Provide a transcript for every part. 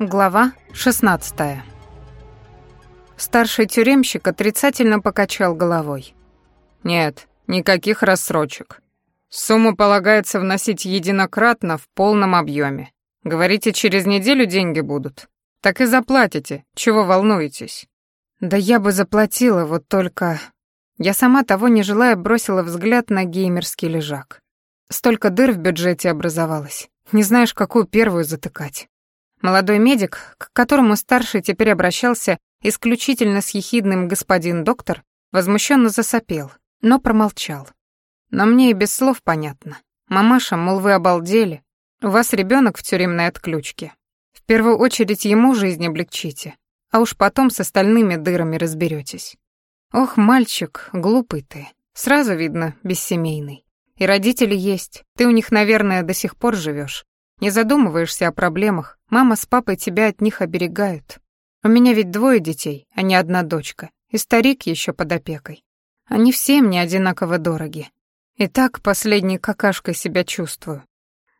Глава 16. Старший тюремщик отрицательно покачал головой. Нет, никаких рассрочек. Сумму полагается вносить единократно в полном объеме. Говорите, через неделю деньги будут. Так и заплатите. Чего волнуетесь? Да я бы заплатила, вот только я сама того не желая бросила взгляд на геймерский лежак. Столько дыр в бюджете образовалось. Не знаешь, какую первую затыкать. Молодой медик, к которому старший теперь обращался исключительно с ехидным господин доктор, возмущенно засопел, но промолчал. Но мне и без слов понятно. Мамаша, мол, вы обалдели. У вас ребенок в тюремной отключке. В первую очередь ему жизнь облегчите, а уж потом с остальными дырами разберетесь. Ох, мальчик, глупый ты. Сразу видно, бессемейный. И родители есть. Ты у них, наверное, до сих пор живешь. Не задумываешься о проблемах, мама с папой тебя от них оберегают. У меня ведь двое детей, а не одна дочка, и старик еще под опекой. Они все мне одинаково дороги. И так последней какашкой себя чувствую.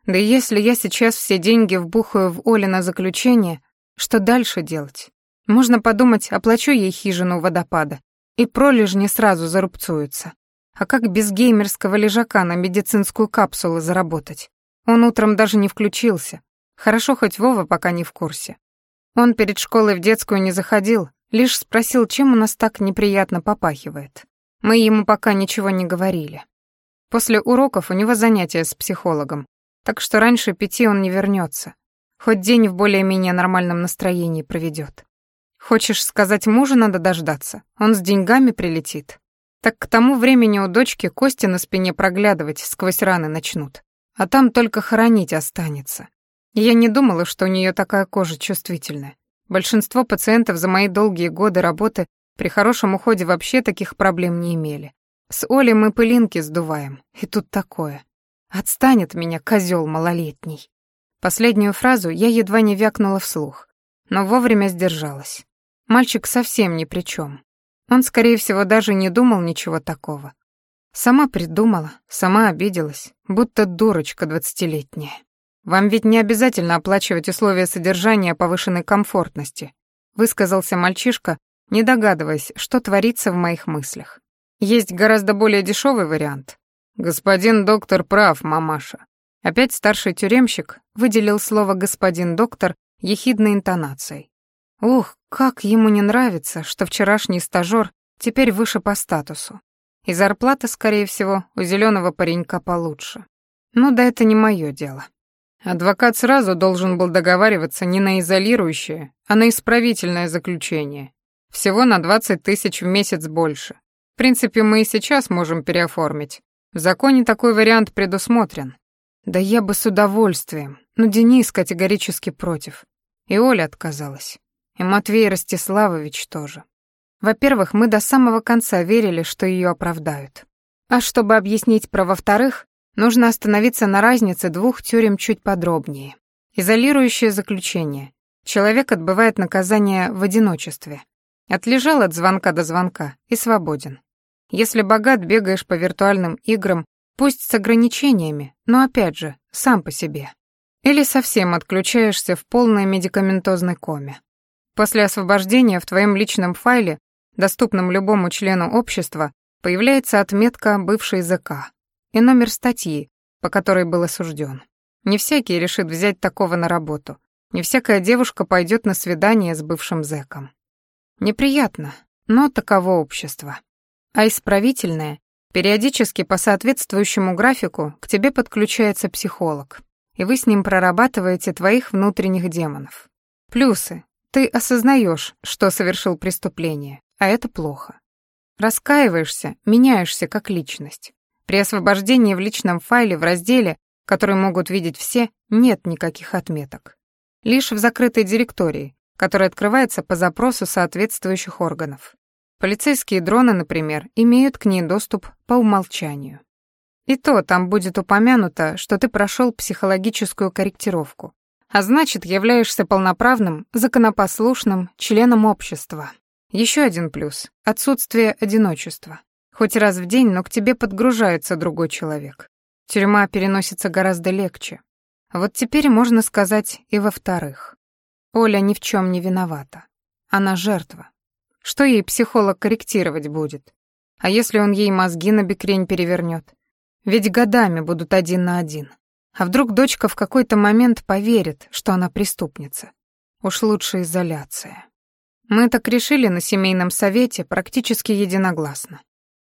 Да и если я сейчас все деньги вбухаю в Оли на заключение, что дальше делать? Можно подумать, оплачу ей хижину у водопада, и пролежни сразу зарубцуются. А как без геймерского лежака на медицинскую капсулу заработать? Он утром даже не включился. Хорошо, хоть Вова пока не в курсе. Он перед школой в детскую не заходил, лишь спросил, чем у нас так неприятно попахивает. Мы ему пока ничего не говорили. После уроков у него занятия с психологом, так что раньше пяти он не вернется. Хоть день в более-менее нормальном настроении проведет. Хочешь сказать, мужа надо дождаться? Он с деньгами прилетит. Так к тому времени у дочки кости на спине проглядывать сквозь раны начнут а там только хоронить останется. Я не думала, что у нее такая кожа чувствительная. Большинство пациентов за мои долгие годы работы при хорошем уходе вообще таких проблем не имели. С Олей мы пылинки сдуваем, и тут такое. Отстанет меня козел малолетний. Последнюю фразу я едва не вякнула вслух, но вовремя сдержалась. Мальчик совсем ни при чем. Он, скорее всего, даже не думал ничего такого. Сама придумала, сама обиделась, будто дурочка двадцатилетняя. Вам ведь не обязательно оплачивать условия содержания повышенной комфортности, высказался мальчишка, не догадываясь, что творится в моих мыслях. Есть гораздо более дешевый вариант. Господин доктор прав, мамаша. Опять старший тюремщик выделил слово господин доктор ехидной интонацией. Ух, как ему не нравится, что вчерашний стажёр теперь выше по статусу. И зарплата, скорее всего, у зеленого паренька получше. Ну да это не мое дело. Адвокат сразу должен был договариваться не на изолирующее, а на исправительное заключение. Всего на 20 тысяч в месяц больше. В принципе, мы и сейчас можем переоформить. В законе такой вариант предусмотрен. Да я бы с удовольствием, но Денис категорически против. И Оля отказалась. И Матвей Ростиславович тоже. Во-первых, мы до самого конца верили, что ее оправдают. А чтобы объяснить про во-вторых, нужно остановиться на разнице двух тюрем чуть подробнее. Изолирующее заключение. Человек отбывает наказание в одиночестве. Отлежал от звонка до звонка и свободен. Если богат, бегаешь по виртуальным играм, пусть с ограничениями, но опять же, сам по себе. Или совсем отключаешься в полной медикаментозной коме. После освобождения в твоем личном файле доступном любому члену общества, появляется отметка «бывший ЗК» и номер статьи, по которой был осужден. Не всякий решит взять такого на работу. Не всякая девушка пойдет на свидание с бывшим зэком. Неприятно, но таково общество. А исправительное, периодически по соответствующему графику к тебе подключается психолог, и вы с ним прорабатываете твоих внутренних демонов. Плюсы. Ты осознаешь, что совершил преступление, а это плохо. Раскаиваешься, меняешься как личность. При освобождении в личном файле в разделе, который могут видеть все, нет никаких отметок. Лишь в закрытой директории, которая открывается по запросу соответствующих органов. Полицейские дроны, например, имеют к ней доступ по умолчанию. И то там будет упомянуто, что ты прошел психологическую корректировку, а значит, являешься полноправным, законопослушным членом общества. Еще один плюс — отсутствие одиночества. Хоть раз в день, но к тебе подгружается другой человек. Тюрьма переносится гораздо легче. Вот теперь можно сказать и во-вторых. Оля ни в чем не виновата. Она жертва. Что ей психолог корректировать будет? А если он ей мозги на бекрень перевернет? Ведь годами будут один на один. А вдруг дочка в какой-то момент поверит, что она преступница? Уж лучше изоляция. Мы так решили на семейном совете практически единогласно.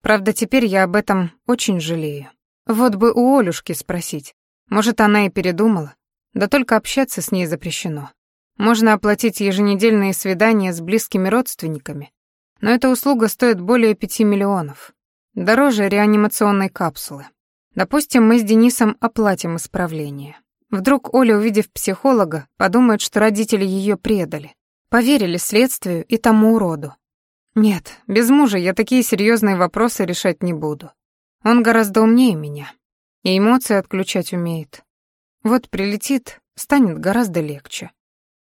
Правда, теперь я об этом очень жалею. Вот бы у Олюшки спросить. Может, она и передумала? Да только общаться с ней запрещено. Можно оплатить еженедельные свидания с близкими родственниками, но эта услуга стоит более пяти миллионов. Дороже реанимационной капсулы. Допустим, мы с Денисом оплатим исправление. Вдруг Оля, увидев психолога, подумает, что родители ее предали. Поверили следствию и тому уроду. Нет, без мужа я такие серьезные вопросы решать не буду. Он гораздо умнее меня. И эмоции отключать умеет. Вот прилетит, станет гораздо легче.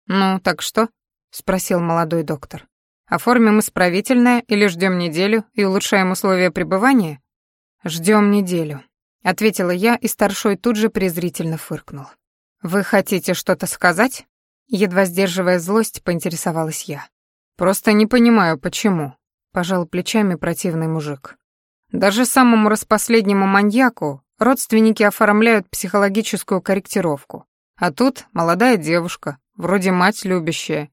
«Ну, так что?» — спросил молодой доктор. «Оформим исправительное или ждем неделю и улучшаем условия пребывания?» Ждем неделю», — ответила я, и старшой тут же презрительно фыркнул. «Вы хотите что-то сказать?» Едва сдерживая злость, поинтересовалась я. «Просто не понимаю, почему», — пожал плечами противный мужик. «Даже самому распоследнему маньяку родственники оформляют психологическую корректировку. А тут молодая девушка, вроде мать любящая.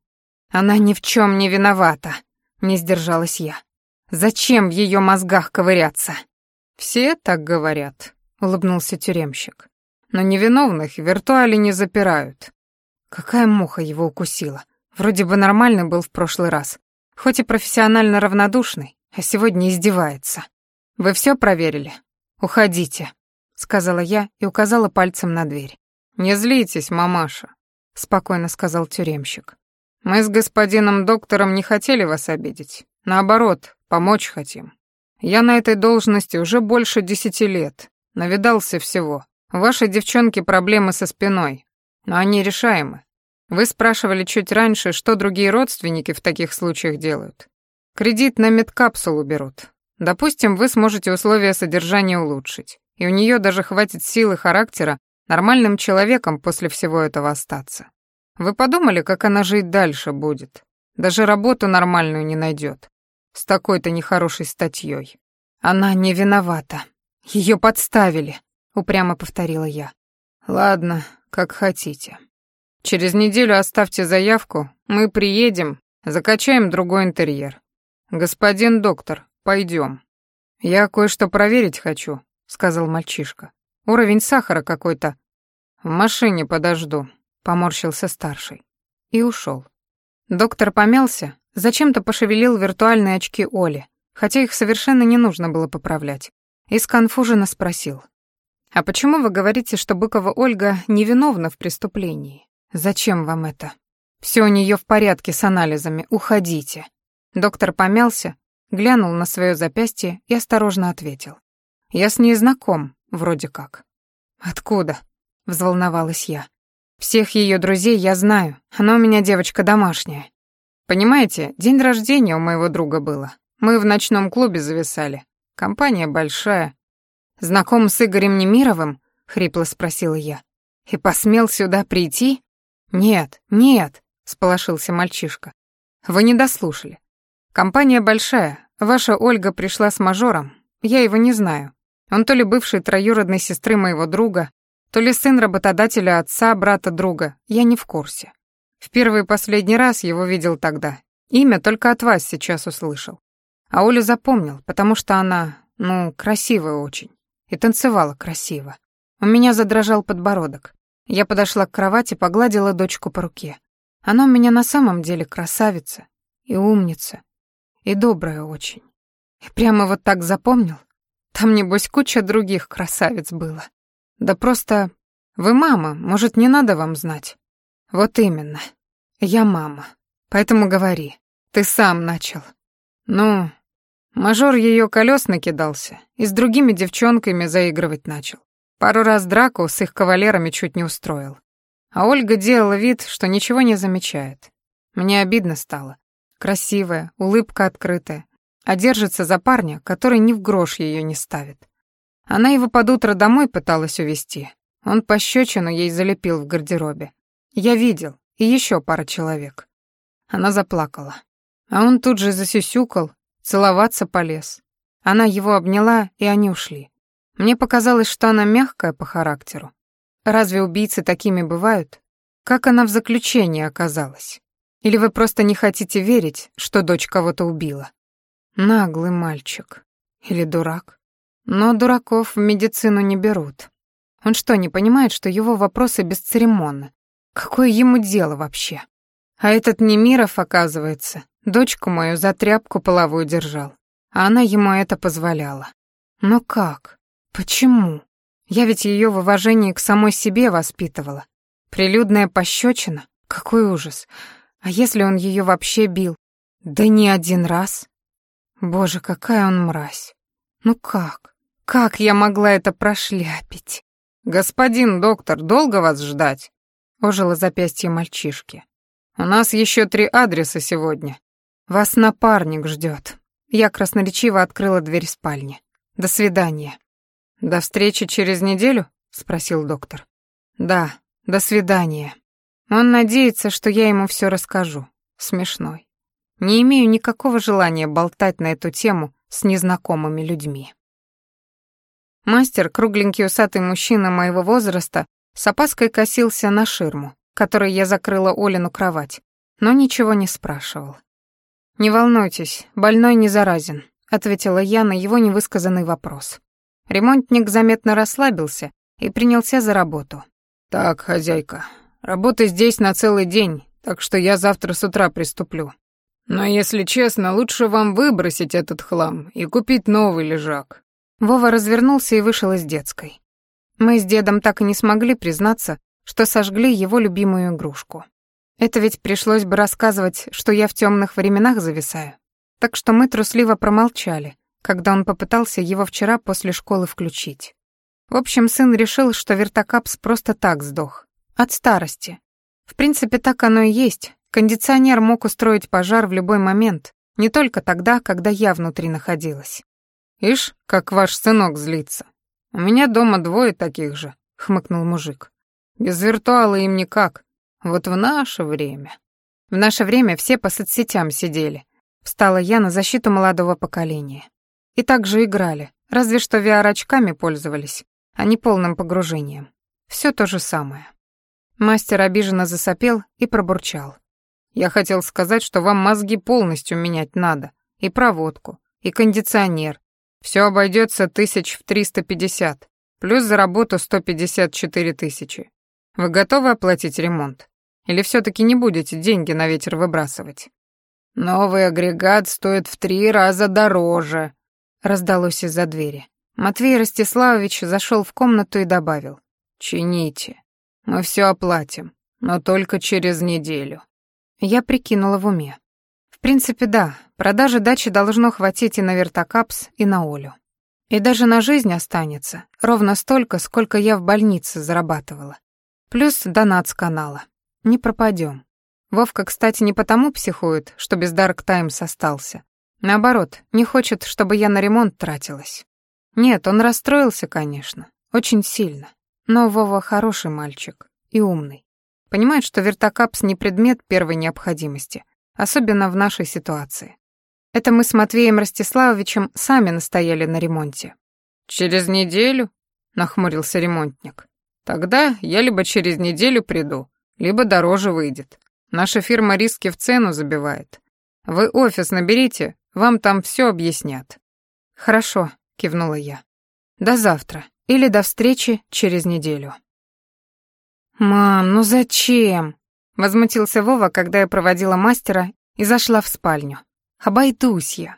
Она ни в чем не виновата, не сдержалась я. Зачем в ее мозгах ковыряться? Все так говорят, улыбнулся тюремщик. Но невиновных в виртуале не запирают. Какая муха его укусила. Вроде бы нормальный был в прошлый раз. Хоть и профессионально равнодушный, а сегодня издевается. Вы все проверили? Уходите, сказала я и указала пальцем на дверь. Не злитесь, мамаша. — спокойно сказал тюремщик. «Мы с господином доктором не хотели вас обидеть. Наоборот, помочь хотим. Я на этой должности уже больше десяти лет. Навидался всего. У вашей девчонки проблемы со спиной, но они решаемы. Вы спрашивали чуть раньше, что другие родственники в таких случаях делают. Кредит на медкапсулу берут. Допустим, вы сможете условия содержания улучшить, и у нее даже хватит силы характера нормальным человеком после всего этого остаться. Вы подумали, как она жить дальше будет? Даже работу нормальную не найдет. С такой-то нехорошей статьей. Она не виновата. Ее подставили, упрямо повторила я. Ладно, как хотите. Через неделю оставьте заявку, мы приедем, закачаем другой интерьер. Господин доктор, пойдем. Я кое-что проверить хочу, сказал мальчишка. Уровень сахара какой-то. В машине подожду, поморщился старший. И ушел. Доктор помялся, зачем-то пошевелил виртуальные очки Оли, хотя их совершенно не нужно было поправлять, и сконфуженно спросил. «А почему вы говорите, что Быкова Ольга невиновна в преступлении? Зачем вам это? Все у нее в порядке с анализами, уходите». Доктор помялся, глянул на свое запястье и осторожно ответил. «Я с ней знаком, Вроде как. Откуда? Взволновалась я. Всех ее друзей я знаю. Она у меня девочка домашняя. Понимаете, день рождения у моего друга было. Мы в ночном клубе зависали. Компания большая. Знаком с Игорем Немировым? Хрипло спросила я. И посмел сюда прийти? Нет, нет, сполошился мальчишка. Вы не дослушали. Компания большая. Ваша Ольга пришла с мажором. Я его не знаю. Он то ли бывший троюродной сестры моего друга, то ли сын работодателя отца, брата друга, я не в курсе. В первый и последний раз его видел тогда. Имя только от вас сейчас услышал. А Олю запомнил, потому что она, ну, красивая очень. И танцевала красиво. У меня задрожал подбородок. Я подошла к кровати, погладила дочку по руке. Она у меня на самом деле красавица и умница, и добрая очень. И прямо вот так запомнил, там, небось, куча других красавиц было. Да просто... Вы мама, может, не надо вам знать? Вот именно. Я мама. Поэтому говори. Ты сам начал. Ну, мажор ее колес накидался и с другими девчонками заигрывать начал. Пару раз драку с их кавалерами чуть не устроил. А Ольга делала вид, что ничего не замечает. Мне обидно стало. Красивая, улыбка открытая, а держится за парня, который ни в грош ее не ставит. Она его под утро домой пыталась увести. Он пощечину ей залепил в гардеробе. Я видел, и еще пара человек. Она заплакала. А он тут же засюсюкал, целоваться полез. Она его обняла, и они ушли. Мне показалось, что она мягкая по характеру. Разве убийцы такими бывают? Как она в заключении оказалась? Или вы просто не хотите верить, что дочь кого-то убила? Наглый мальчик. Или дурак. Но дураков в медицину не берут. Он что, не понимает, что его вопросы бесцеремонны? Какое ему дело вообще? А этот Немиров, оказывается, дочку мою за тряпку половую держал. А она ему это позволяла. Но как? Почему? Я ведь ее в уважении к самой себе воспитывала. Прилюдная пощечина? Какой ужас. А если он ее вообще бил? Да не один раз. Боже, какая он мразь. Ну как? Как я могла это прошляпить? Господин доктор, долго вас ждать? Ожило запястье мальчишки. У нас еще три адреса сегодня. Вас напарник ждет. Я красноречиво открыла дверь спальни. До свидания. До встречи через неделю? спросил доктор. Да, до свидания. Он надеется, что я ему все расскажу. Смешной. Не имею никакого желания болтать на эту тему с незнакомыми людьми. Мастер, кругленький усатый мужчина моего возраста, с опаской косился на ширму, которой я закрыла Олину кровать, но ничего не спрашивал. «Не волнуйтесь, больной не заразен», — ответила я на его невысказанный вопрос. Ремонтник заметно расслабился и принялся за работу. «Так, хозяйка, работы здесь на целый день, так что я завтра с утра приступлю. Но, если честно, лучше вам выбросить этот хлам и купить новый лежак». Вова развернулся и вышел из детской. Мы с дедом так и не смогли признаться, что сожгли его любимую игрушку. Это ведь пришлось бы рассказывать, что я в темных временах зависаю. Так что мы трусливо промолчали, когда он попытался его вчера после школы включить. В общем, сын решил, что вертокапс просто так сдох. От старости. В принципе, так оно и есть. Кондиционер мог устроить пожар в любой момент, не только тогда, когда я внутри находилась. «Ишь, как ваш сынок злится. У меня дома двое таких же», — хмыкнул мужик. «Без виртуала им никак. Вот в наше время...» В наше время все по соцсетям сидели. Встала я на защиту молодого поколения. И также играли, разве что VR-очками пользовались, а не полным погружением. Все то же самое. Мастер обиженно засопел и пробурчал. «Я хотел сказать, что вам мозги полностью менять надо. И проводку, и кондиционер. Все обойдется тысяч в триста пятьдесят, плюс за работу сто пятьдесят четыре тысячи. Вы готовы оплатить ремонт? Или все таки не будете деньги на ветер выбрасывать?» «Новый агрегат стоит в три раза дороже», — раздалось из-за двери. Матвей Ростиславович зашел в комнату и добавил. «Чините. Мы все оплатим, но только через неделю». Я прикинула в уме. В принципе, да, продажи дачи должно хватить и на вертокапс, и на Олю. И даже на жизнь останется, ровно столько, сколько я в больнице зарабатывала. Плюс донат с канала. Не пропадем. Вовка, кстати, не потому психует, что без Dark Times остался. Наоборот, не хочет, чтобы я на ремонт тратилась. Нет, он расстроился, конечно, очень сильно. Но Вова хороший мальчик и умный. Понимает, что вертокапс не предмет первой необходимости, особенно в нашей ситуации. Это мы с Матвеем Ростиславовичем сами настояли на ремонте. «Через неделю?» — нахмурился ремонтник. «Тогда я либо через неделю приду, либо дороже выйдет. Наша фирма риски в цену забивает. Вы офис наберите, вам там все объяснят». «Хорошо», — кивнула я. «До завтра или до встречи через неделю». «Мам, ну зачем?» — возмутился Вова, когда я проводила мастера и зашла в спальню. «Обойдусь я.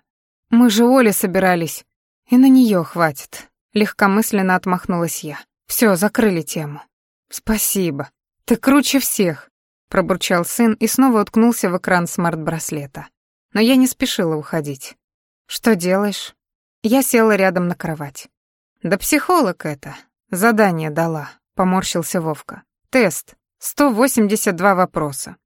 Мы же Оле собирались, и на нее хватит», — легкомысленно отмахнулась я. Все, закрыли тему». «Спасибо. Ты круче всех», — пробурчал сын и снова уткнулся в экран смарт-браслета. Но я не спешила уходить. «Что делаешь?» Я села рядом на кровать. «Да психолог это. Задание дала», — поморщился Вовка. «Тест. 182 вопроса.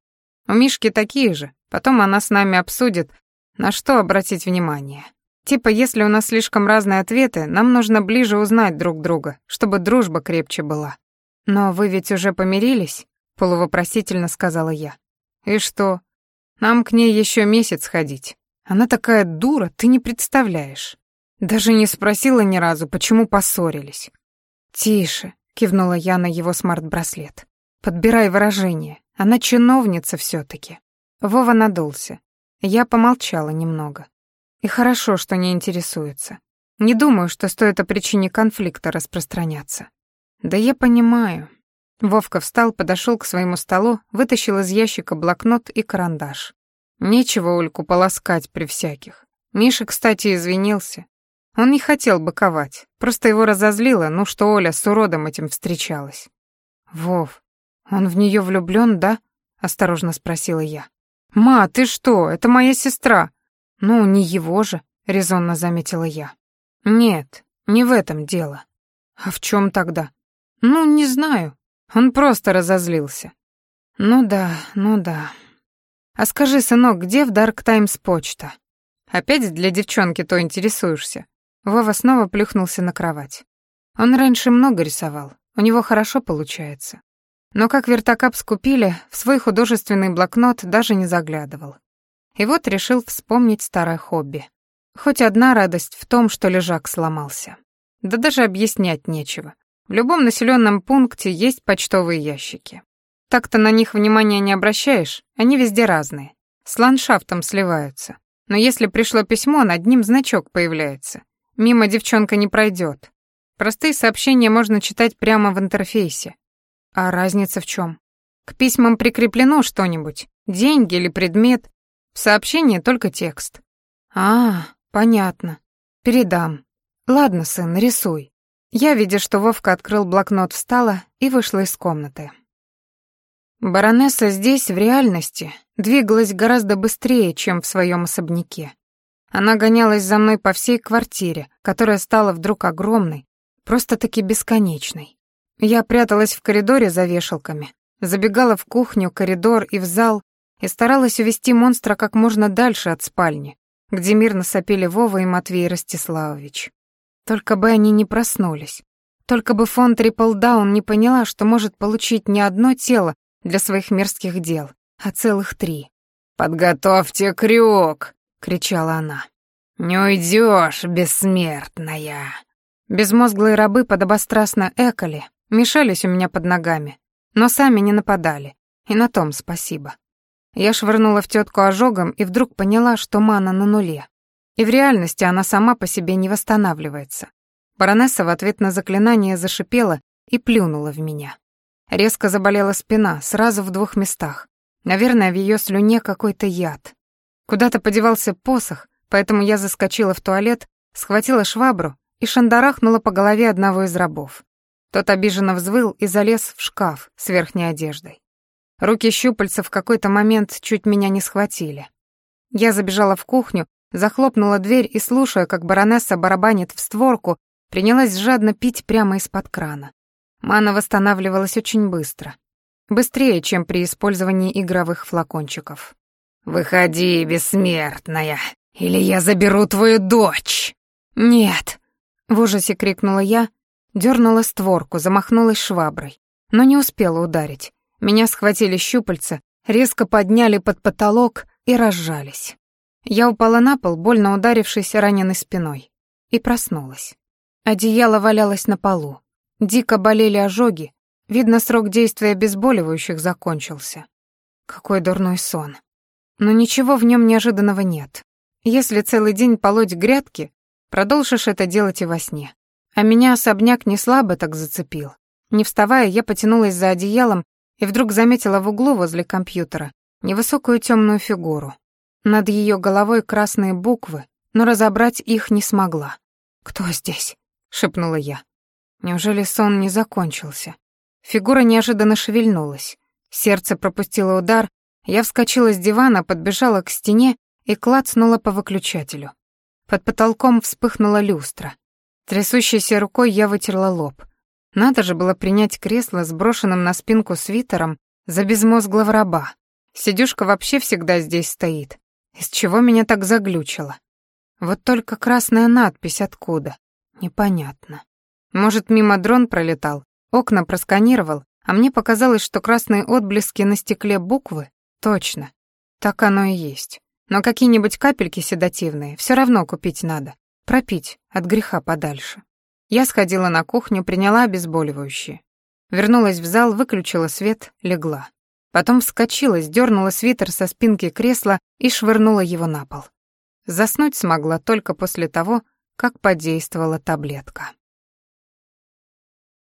У Мишки такие же. Потом она с нами обсудит, на что обратить внимание. Типа, если у нас слишком разные ответы, нам нужно ближе узнать друг друга, чтобы дружба крепче была. Но вы ведь уже помирились? полувопросительно сказала я. И что? Нам к ней еще месяц ходить. Она такая дура, ты не представляешь. Даже не спросила ни разу, почему поссорились. Тише, кивнула я на его смарт-браслет. Подбирай выражение. Она чиновница все таки Вова надулся. Я помолчала немного. И хорошо, что не интересуется. Не думаю, что стоит о причине конфликта распространяться. Да я понимаю. Вовка встал, подошел к своему столу, вытащил из ящика блокнот и карандаш. Нечего Ольку полоскать при всяких. Миша, кстати, извинился. Он не хотел быковать, просто его разозлило, ну что Оля с уродом этим встречалась. «Вов, он в нее влюблён, да?» — осторожно спросила я. «Ма, ты что? Это моя сестра!» «Ну, не его же», — резонно заметила я. «Нет, не в этом дело». «А в чем тогда?» «Ну, не знаю. Он просто разозлился». «Ну да, ну да. А скажи, сынок, где в Dark Times почта?» «Опять для девчонки то интересуешься?» Вова снова плюхнулся на кровать. Он раньше много рисовал, у него хорошо получается. Но как вертокап скупили, в свой художественный блокнот даже не заглядывал. И вот решил вспомнить старое хобби. Хоть одна радость в том, что лежак сломался. Да даже объяснять нечего. В любом населенном пункте есть почтовые ящики. Так-то на них внимания не обращаешь, они везде разные. С ландшафтом сливаются. Но если пришло письмо, над ним значок появляется. Мимо девчонка не пройдет. Простые сообщения можно читать прямо в интерфейсе. А разница в чем? К письмам прикреплено что-нибудь, деньги или предмет. В сообщении только текст. А, понятно. Передам. Ладно, сын, рисуй. Я, видя, что Вовка открыл блокнот, встала и вышла из комнаты. Баронесса здесь, в реальности, двигалась гораздо быстрее, чем в своем особняке. Она гонялась за мной по всей квартире, которая стала вдруг огромной, просто-таки бесконечной. Я пряталась в коридоре за вешалками, забегала в кухню, коридор и в зал и старалась увести монстра как можно дальше от спальни, где мирно сопели Вова и Матвей Ростиславович. Только бы они не проснулись. Только бы фон Триплдаун не поняла, что может получить не одно тело для своих мерзких дел, а целых три. «Подготовьте крюк!» — кричала она. «Не уйдешь, бессмертная!» Безмозглые рабы подобострастно экали, мешались у меня под ногами, но сами не нападали, и на том спасибо. Я швырнула в тетку ожогом и вдруг поняла, что мана на нуле. И в реальности она сама по себе не восстанавливается. Баронесса в ответ на заклинание зашипела и плюнула в меня. Резко заболела спина, сразу в двух местах. Наверное, в ее слюне какой-то яд. Куда-то подевался посох, поэтому я заскочила в туалет, схватила швабру и шандарахнула по голове одного из рабов. Тот обиженно взвыл и залез в шкаф с верхней одеждой. Руки щупальца в какой-то момент чуть меня не схватили. Я забежала в кухню, захлопнула дверь и, слушая, как баронесса барабанит в створку, принялась жадно пить прямо из-под крана. Мана восстанавливалась очень быстро. Быстрее, чем при использовании игровых флакончиков. «Выходи, бессмертная, или я заберу твою дочь!» «Нет!» — в ужасе крикнула я Дёрнула створку, замахнулась шваброй, но не успела ударить. Меня схватили щупальца, резко подняли под потолок и разжались. Я упала на пол, больно ударившись раненой спиной, и проснулась. Одеяло валялось на полу. Дико болели ожоги, видно, срок действия обезболивающих закончился. Какой дурной сон. Но ничего в нем неожиданного нет. Если целый день полоть грядки, продолжишь это делать и во сне. А меня особняк не слабо так зацепил. Не вставая, я потянулась за одеялом и вдруг заметила в углу возле компьютера невысокую темную фигуру. Над ее головой красные буквы, но разобрать их не смогла. «Кто здесь?» — шепнула я. Неужели сон не закончился? Фигура неожиданно шевельнулась. Сердце пропустило удар, я вскочила с дивана, подбежала к стене и клацнула по выключателю. Под потолком вспыхнула люстра. Трясущейся рукой я вытерла лоб. Надо же было принять кресло с брошенным на спинку свитером за безмозглого раба. Сидюшка вообще всегда здесь стоит. Из чего меня так заглючило? Вот только красная надпись откуда? Непонятно. Может, мимо дрон пролетал, окна просканировал, А мне показалось, что красные отблески на стекле буквы — точно. Так оно и есть. Но какие-нибудь капельки седативные все равно купить надо. Пропить от греха подальше. Я сходила на кухню, приняла обезболивающее. Вернулась в зал, выключила свет, легла. Потом вскочила, сдернула свитер со спинки кресла и швырнула его на пол. Заснуть смогла только после того, как подействовала таблетка.